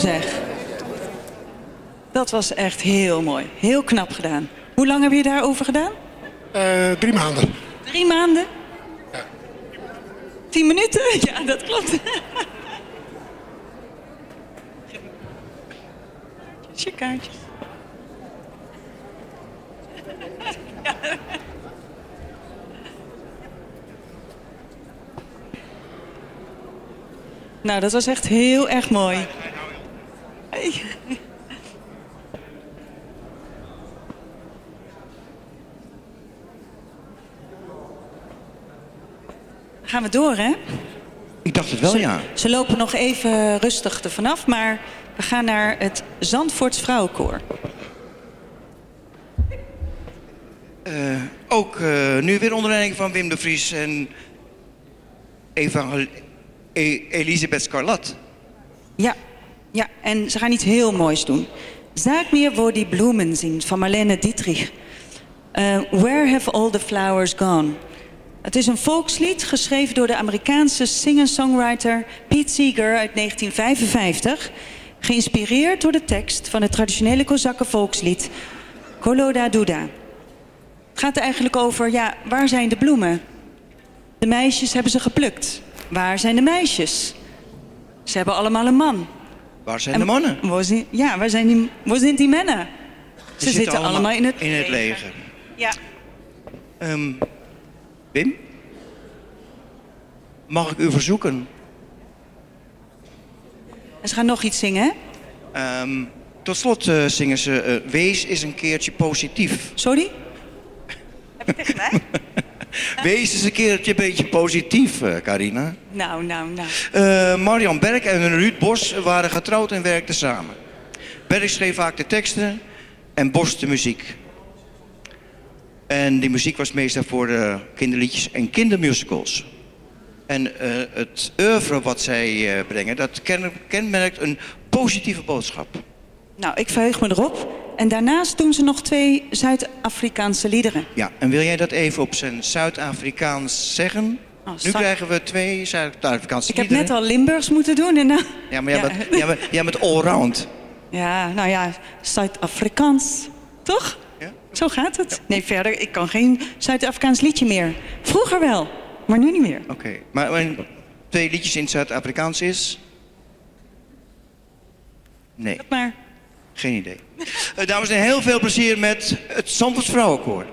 zeg. Dat was echt heel mooi. Heel knap gedaan. Hoe lang heb je daarover gedaan? Uh, drie maanden. Drie maanden? Ja. Tien minuten? Ja, dat klopt. Je kaartje. Ja. Nou, dat was echt heel erg mooi. Door, hè? Ik dacht het wel, ze, ja. Ze lopen nog even rustig er vanaf, maar we gaan naar het Zandvoorts Vrouwenkoor. Uh, ook uh, nu weer onder leiding van Wim de Vries en Eva e Elisabeth Scarlat. Ja, ja, en ze gaan iets heel moois doen. Zeg mir wo die bloemen zien van Marlene Dietrich. Uh, where have all the flowers gone? Het is een volkslied geschreven door de Amerikaanse singer-songwriter Pete Seeger uit 1955. Geïnspireerd door de tekst van het traditionele Kozakken volkslied Koloda Duda. Het gaat er eigenlijk over, ja, waar zijn de bloemen? De meisjes hebben ze geplukt. Waar zijn de meisjes? Ze hebben allemaal een man. Waar zijn en, de mannen? Waar zijn, ja, waar zijn die, waar zijn die mannen? Ze, Ze zitten, allemaal, allemaal in het, in het leger. Ja. Um, Wim? Mag ik u verzoeken? En ze gaan nog iets zingen, hè? Um, tot slot uh, zingen ze... Uh, Wees is een keertje positief. Sorry? Heb je tegen mij? Wees eens een keertje een beetje positief, uh, Carina. Nou, nou, nou. Uh, Marian Berg en Ruud Bos waren getrouwd en werkten samen. Berg schreef vaak de teksten en Bos de muziek. En die muziek was meestal voor uh, kinderliedjes en kindermusicals. En uh, het oeuvre wat zij uh, brengen, dat ken, kenmerkt een positieve boodschap. Nou, ik verheug me erop. En daarnaast doen ze nog twee Zuid-Afrikaanse liederen. Ja, en wil jij dat even op zijn Zuid-Afrikaans zeggen? Oh, nu krijgen we twee Zuid-Afrikaanse Ik liederen. heb net al Limburgs moeten doen. En nou... Ja, maar jij, ja. Bent, jij, bent, jij bent allround. Ja, nou ja, Zuid-Afrikaans. Toch? Zo gaat het. Ja. Nee, verder, ik kan geen Zuid-Afrikaans liedje meer. Vroeger wel, maar nu niet meer. Oké, okay. maar twee liedjes in het Zuid-Afrikaans is? Nee. Dat maar. Geen idee. Uh, dames en heren, heel veel plezier met het Zandvoorts Vrouwenkoor.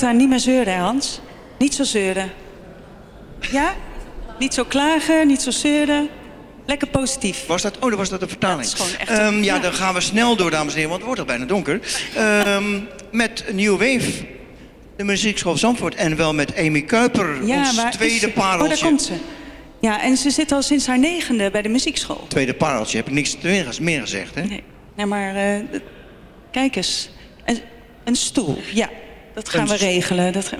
Voortaan niet meer zeuren, Hans. Niet zo zeuren. Ja? Niet zo klagen, niet zo zeuren. Lekker positief. Was dat? Oh, dat was dat de vertaling. Dat is Ehm, ja, ja. dan gaan we snel door, dames en heren, want het wordt al bijna donker. Ehm, met New Wave, de muziekschool Zandvoort. En wel met Amy Kuiper, ons waar is tweede pareltje. Oh, daar komt ze. Ja, en ze zit al sinds haar negende bij de muziekschool. Tweede pareltje, heb ik niks meer, meer gezegd, hè? Nee, nee maar d- kijk eens. Een, een stoel, ja. Dat gaan Een we regelen. Dat ga-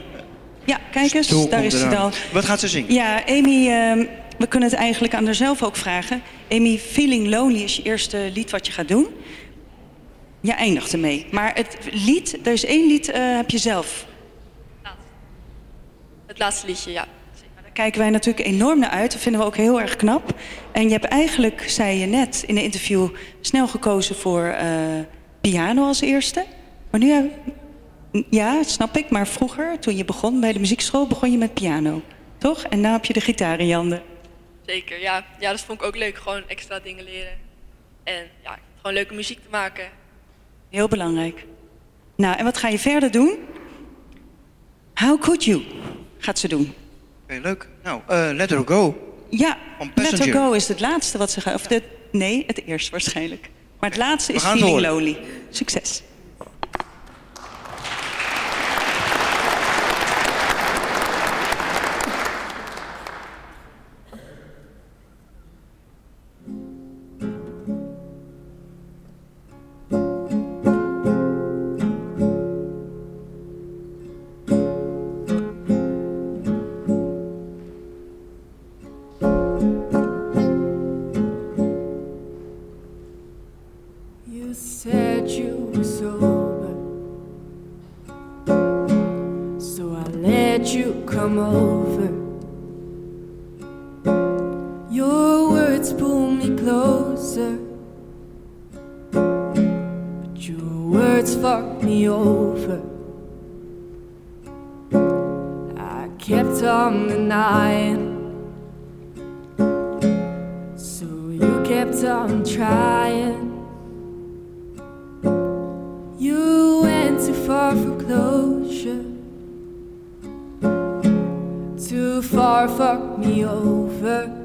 Ja, kijk eens, Stoel daar is ze eraan. al. Wat gaat ze zingen? Ja, Amy, ehm, we kunnen het eigenlijk aan haarzelf ook vragen. Amy, Feeling Lonely is je eerste lied wat je gaat doen. Je eindigt ermee. Maar het lied, er is één lied, eh, heb je zelf. Het laatste liedje, ja. Daar kijken wij natuurlijk enorm naar uit. Dat vinden we ook heel erg knap. En je hebt eigenlijk, zei je net in de interview, snel gekozen voor eh, piano als eerste. Maar nu, ja, snap ik. Maar vroeger, toen je begon bij de muziekschool, begon je met piano. Toch? En nu heb je de gitaar in je handen. Zeker, ja. Ja, dat vond ik ook leuk. Gewoon extra dingen leren. En ja, gewoon leuke muziek te maken. Heel belangrijk. Nou, en wat ga je verder doen? How could you? Gaat ze doen. Oké, leuk. Nou, eh, Let Her Go. Ja, Let Her. Go is het laatste wat ze gaat... Of de, nee, het eerste waarschijnlijk. Maar het laatste is Feeling horen. Lonely. Succes. So you kept on trying. You went too far for closure. Too far, fuck me over.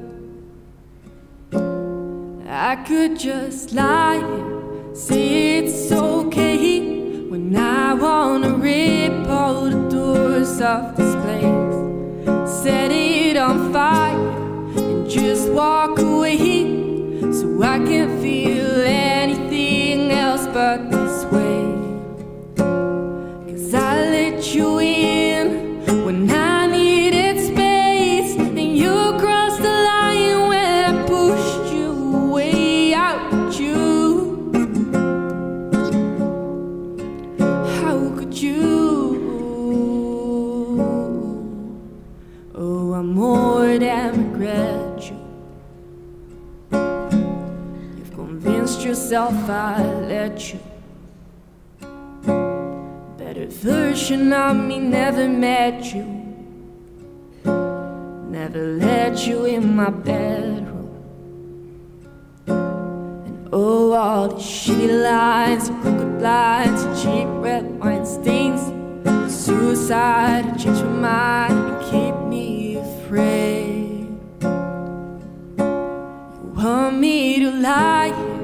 I could just lie say it's okay when I wanna rip all the doors off this place, set it on fire, and just walk away. So I can't feel anything else but Better version of me never met you. Never let you in my bedroom. And oh, all these shitty lines, crooked lines, cheap red wine stains. Suicide, change my mind, and keep me afraid. You want me to lie?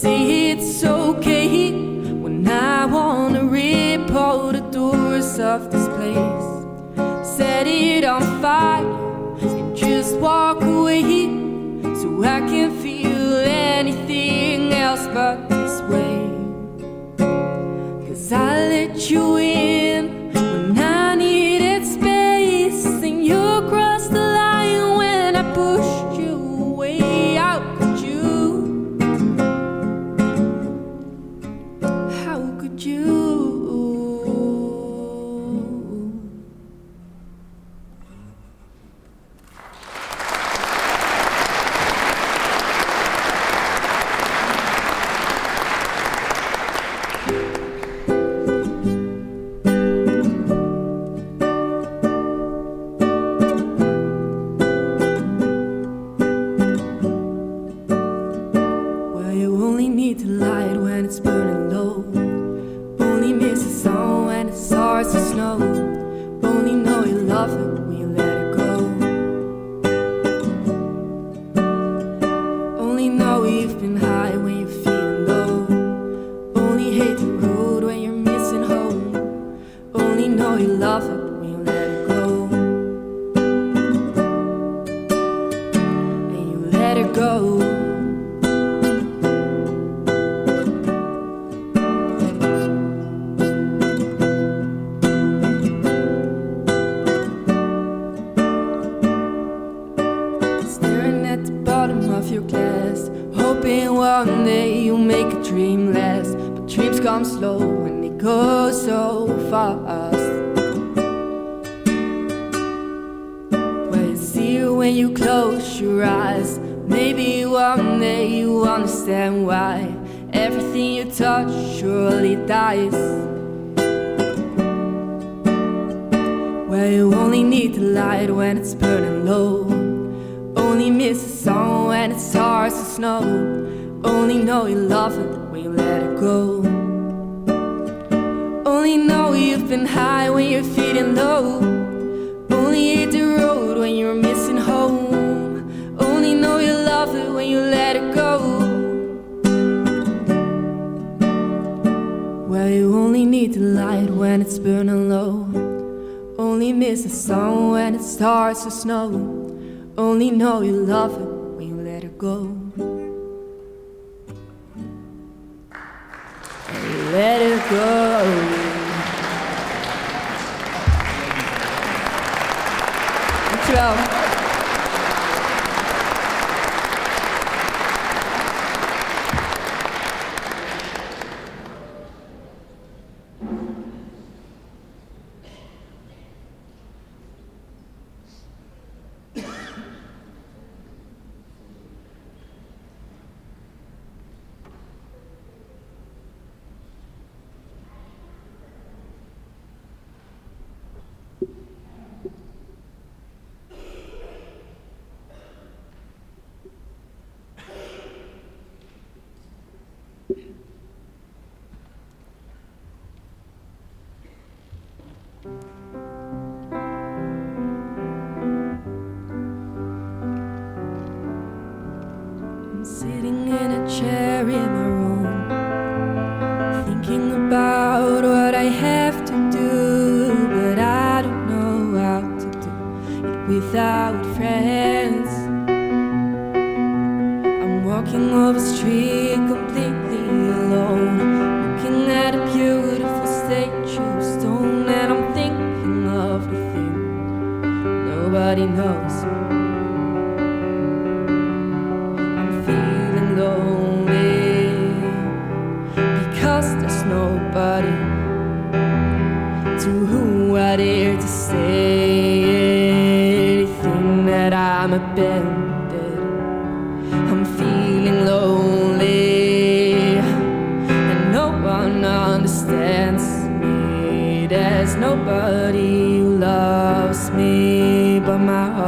Say it's okay when I wanna rip all the doors off this place, set it on fire, and just walk away so I can feel anything else but this way. Cause I let you in know. Only know you love her when you let her go. And you let her go.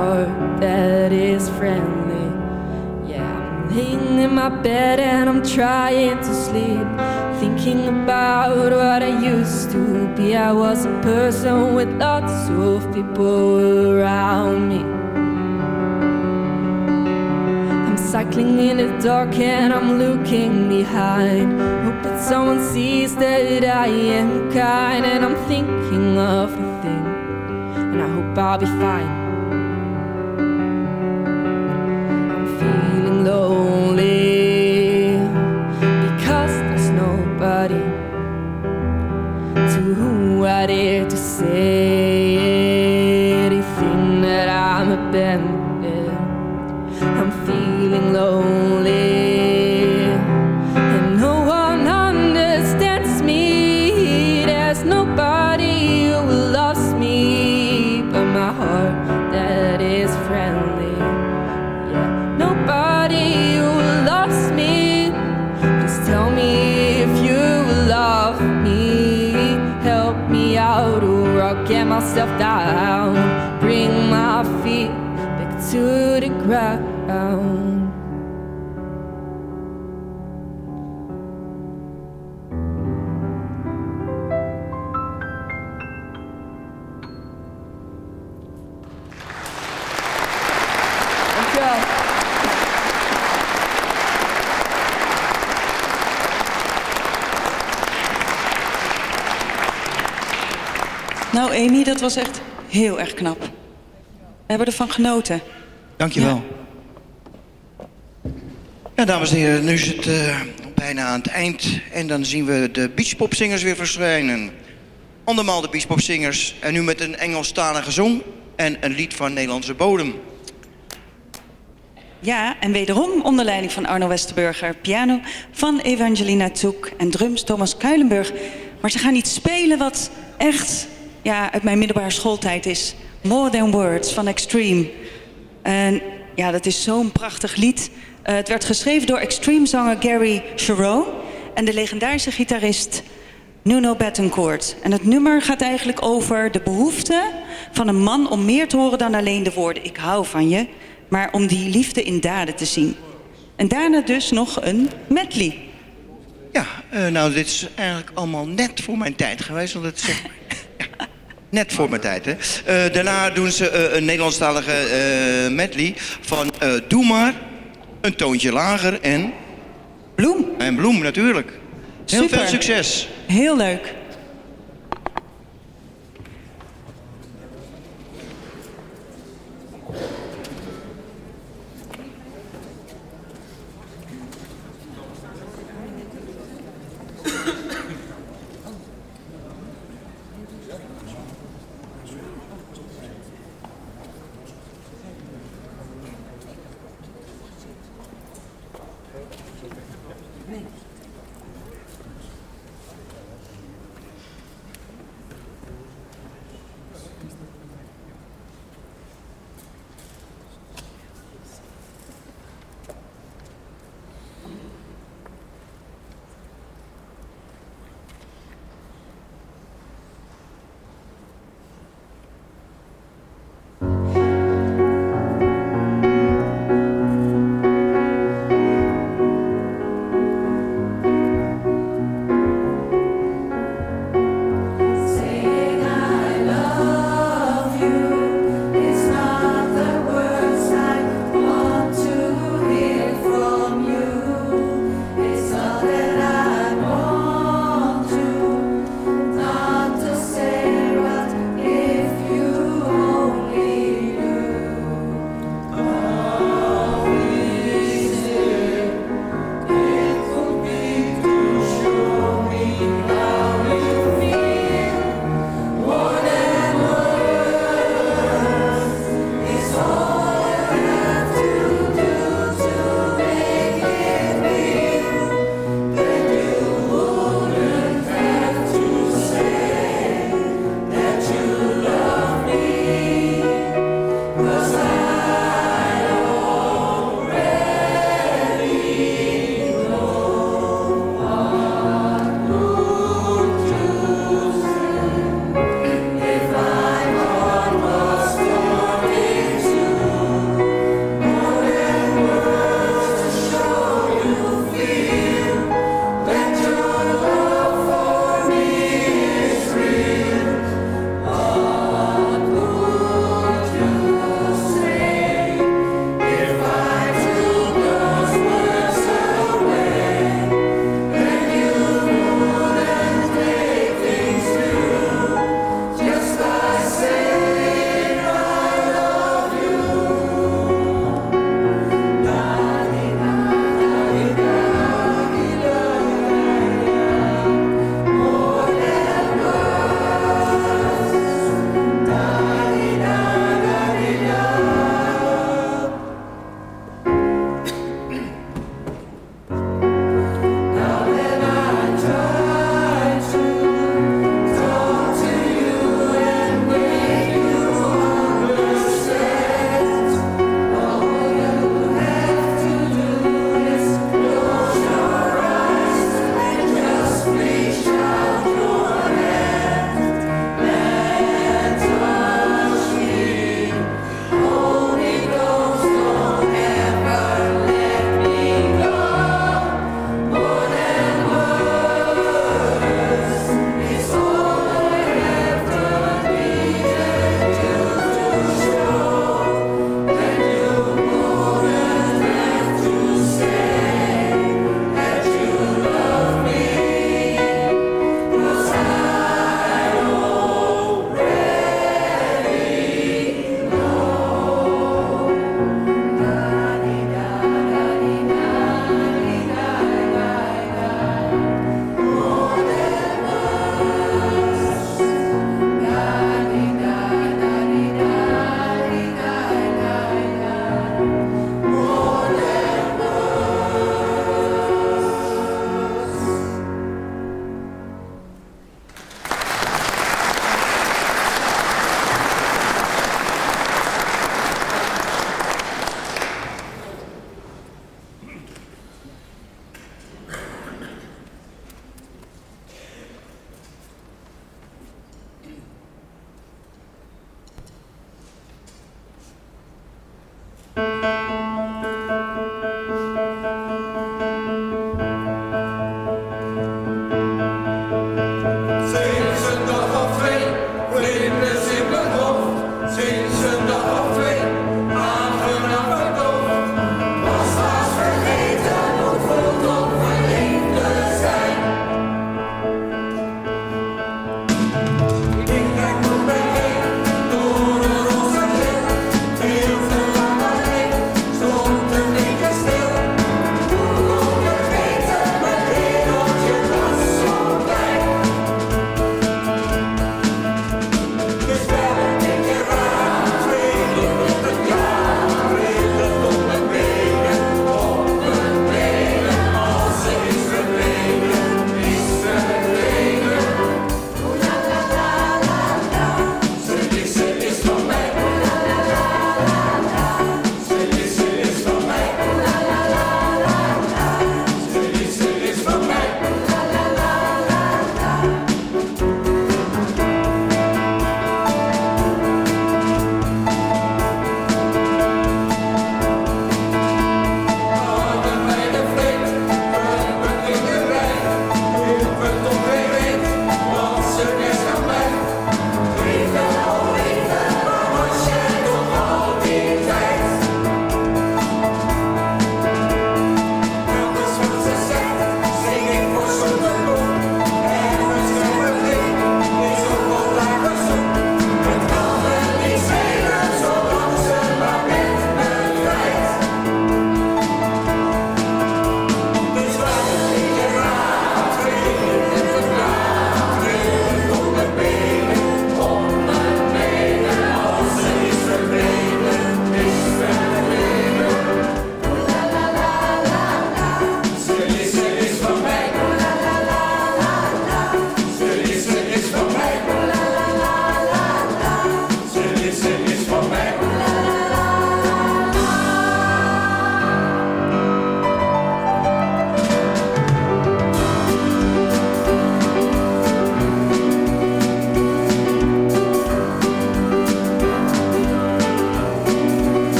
heart that is friendly. Yeah, I'm laying in my bed and I'm trying to sleep. Thinking about what I used to be. I was a person with lots of people around me. I'm cycling in the dark and I'm looking behind. Hoping someone sees that I am kind. And I'm thinking of the thing. And I hope I'll be fine. lonely because there's nobody to whom I dare to say anything that I'm ashamed. bad to the. Nou, Amy, dat was echt heel erg knap. We hebben ervan genoten. Dankjewel. Ja, dames en heren, nu is het eh, bijna aan het eind. En dan zien we de beachpopzingers weer verschijnen. Andermaal de beachpopzingers. En nu met een Engelstalige zong en een lied van Nederlandse bodem. Ja, en wederom onder leiding van Arno Westerburger. Piano van Evangelina Toek en drums Thomas Kuilenburg. Maar ze gaan iets spelen wat echt ja, uit mijn middelbare schooltijd is. More Than Words van Extreme. En ja, dat is zo'n prachtig lied. Eh, het werd geschreven door Extreme-zanger Gary Sharon... en de legendarische gitarist Nuno Bettencourt. En het nummer gaat eigenlijk over de behoefte van een man... om meer te horen dan alleen de woorden ik hou van je... maar om die liefde in daden te zien. En daarna dus nog een medley. Ja, eh, nou, dit is eigenlijk allemaal net voor mijn tijd geweest. Want het ja, net voor mijn tijd, hè. Eh, daarna doen ze eh, een Nederlandstalige eh, medley van Doe maar, een toontje lager en, Bloem, en Bloem natuurlijk. Heel Super. veel succes. heel leuk.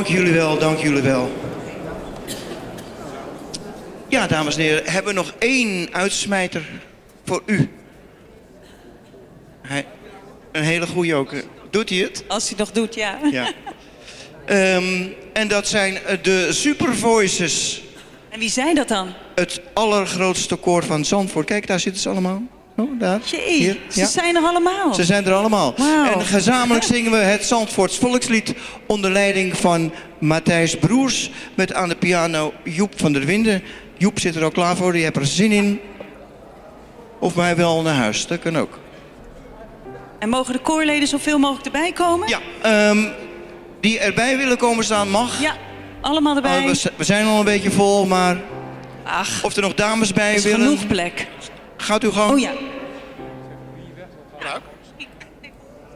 Dank jullie wel, dank jullie wel. Ja, dames en heren, hebben we nog één uitsmijter voor u. Hij, een hele goede ook. Doet hij het? Als hij nog doet, ja. Ja. Ehm, en dat zijn eh, de Super Voices. En wie zijn dat dan? Het allergrootste koor van Zandvoort. Kijk, daar zitten ze allemaal. Daar. Jee, Hier. ze Ja. zijn er allemaal. Ze zijn er allemaal. En gezamenlijk zingen we het Zandvoorts volkslied onder leiding van Matthijs Broers. Met aan de piano Joep van der Winden. Joep zit er al klaar voor, die heeft er zin in. Of mij wel naar huis, dat kan ook. En mogen de koorleden zoveel mogelijk erbij komen? Ja, ehm, die erbij willen komen staan mag. Ja, allemaal erbij. Oh, we, zijn al een beetje vol, maar Ach, of er nog dames bij is willen, genoeg plek. gaat u gewoon. Oh ja.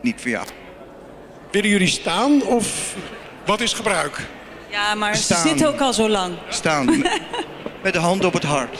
Niet voor jou. Willen jullie staan of wat is gebruik? Ja, maar Staan. ze zitten ook al zo lang. Staan. met- Met de hand op het hart.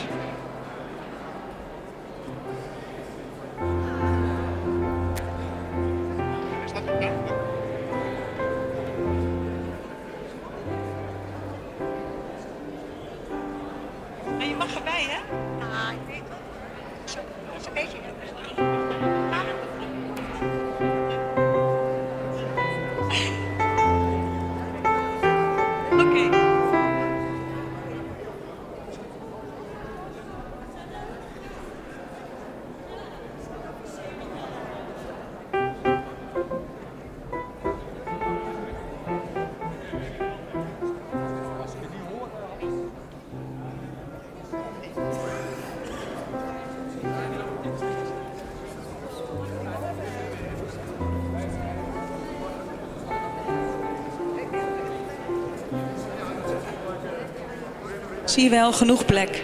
Wel, genoeg plek.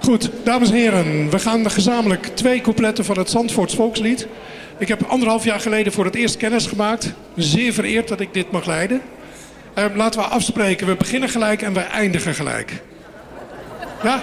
Goed, dames en heren, we gaan gezamenlijk twee coupletten van het Zandvoorts volkslied. Ik heb anderhalf jaar geleden voor het eerst kennis gemaakt. Zeer vereerd dat ik dit mag leiden. Ehm, laten we afspreken, we beginnen gelijk en we eindigen gelijk. Ja?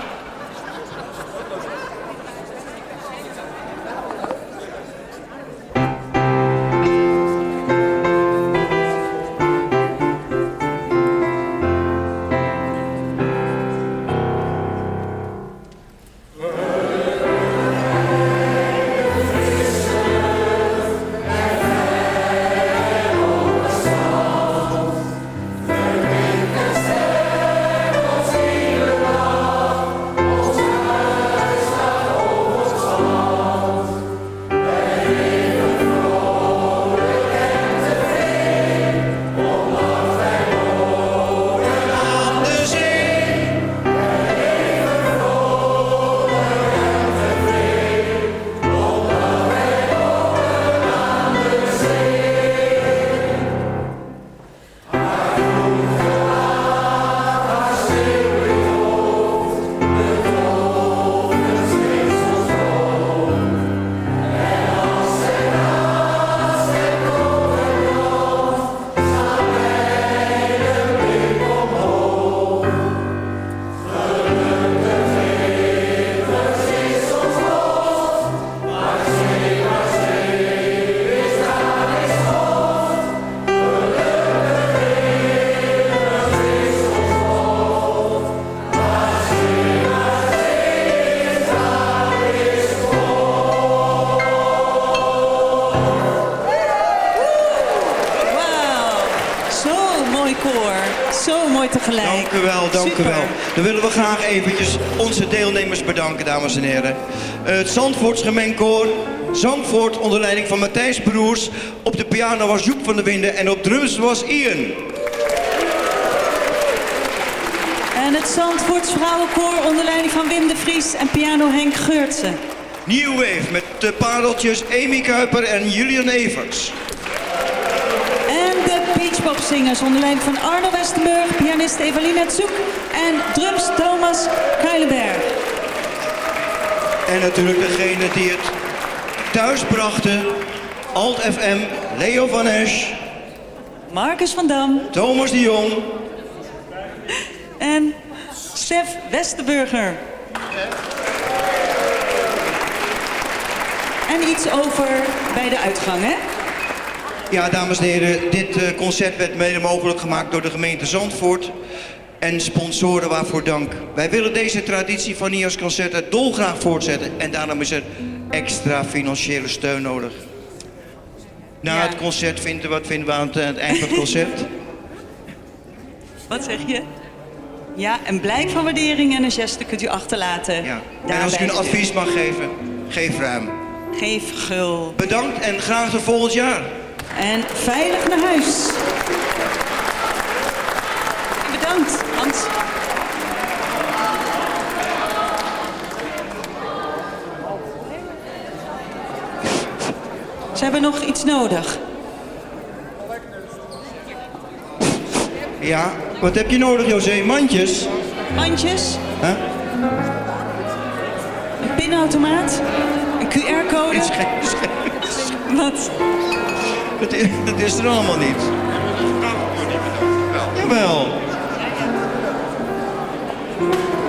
Dames en heren. Het Zandvoorts gemengkoor, Zandvoort onder leiding van Matthijs Broers. Op de piano was Joep van der Winden en op drums was Ian. En het Zandvoorts Vrouwenkoor onder leiding van Wim de Vries en piano Henk Geurtsen. New Wave met de pareltjes Amy Kuiper en Julian Evers. En de Beachpopzingers onder leiding van Arno Westenburg, pianist Evelina Zoek en drums Thomas Kuilenberg. En natuurlijk degene die het thuis brachten. Alt FM, Leo van Esch. Marcus van Dam. Thomas Dion, En Stef Westerburger. En iets over bij de uitgang, hè? Ja, dames en heren, dit eh, concert werd mede mogelijk gemaakt door de gemeente Zandvoort en sponsoren waarvoor dank. Wij willen deze traditie van NIAS Concerten dolgraag voortzetten en daarom is er extra financiële steun nodig. Na Ja. het concert vinden wat vinden we aan het, aan het eind van het concert? Wat zeg je? Ja, een blijk van waardering en een geste kunt u achterlaten. Ja. En als ik u een advies mag geven, geef ruim. Geef gul. Bedankt en graag tot volgend jaar. En veilig naar huis. Bedankt, Hans. Ze hebben nog iets nodig. Ja, wat heb je nodig, José? Mandjes? Handjes, Huh? een pinautomaat, een QR-code. Iets geks. Wat? Dat is, dat is er allemaal niet. Jawel. Oh